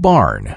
barn.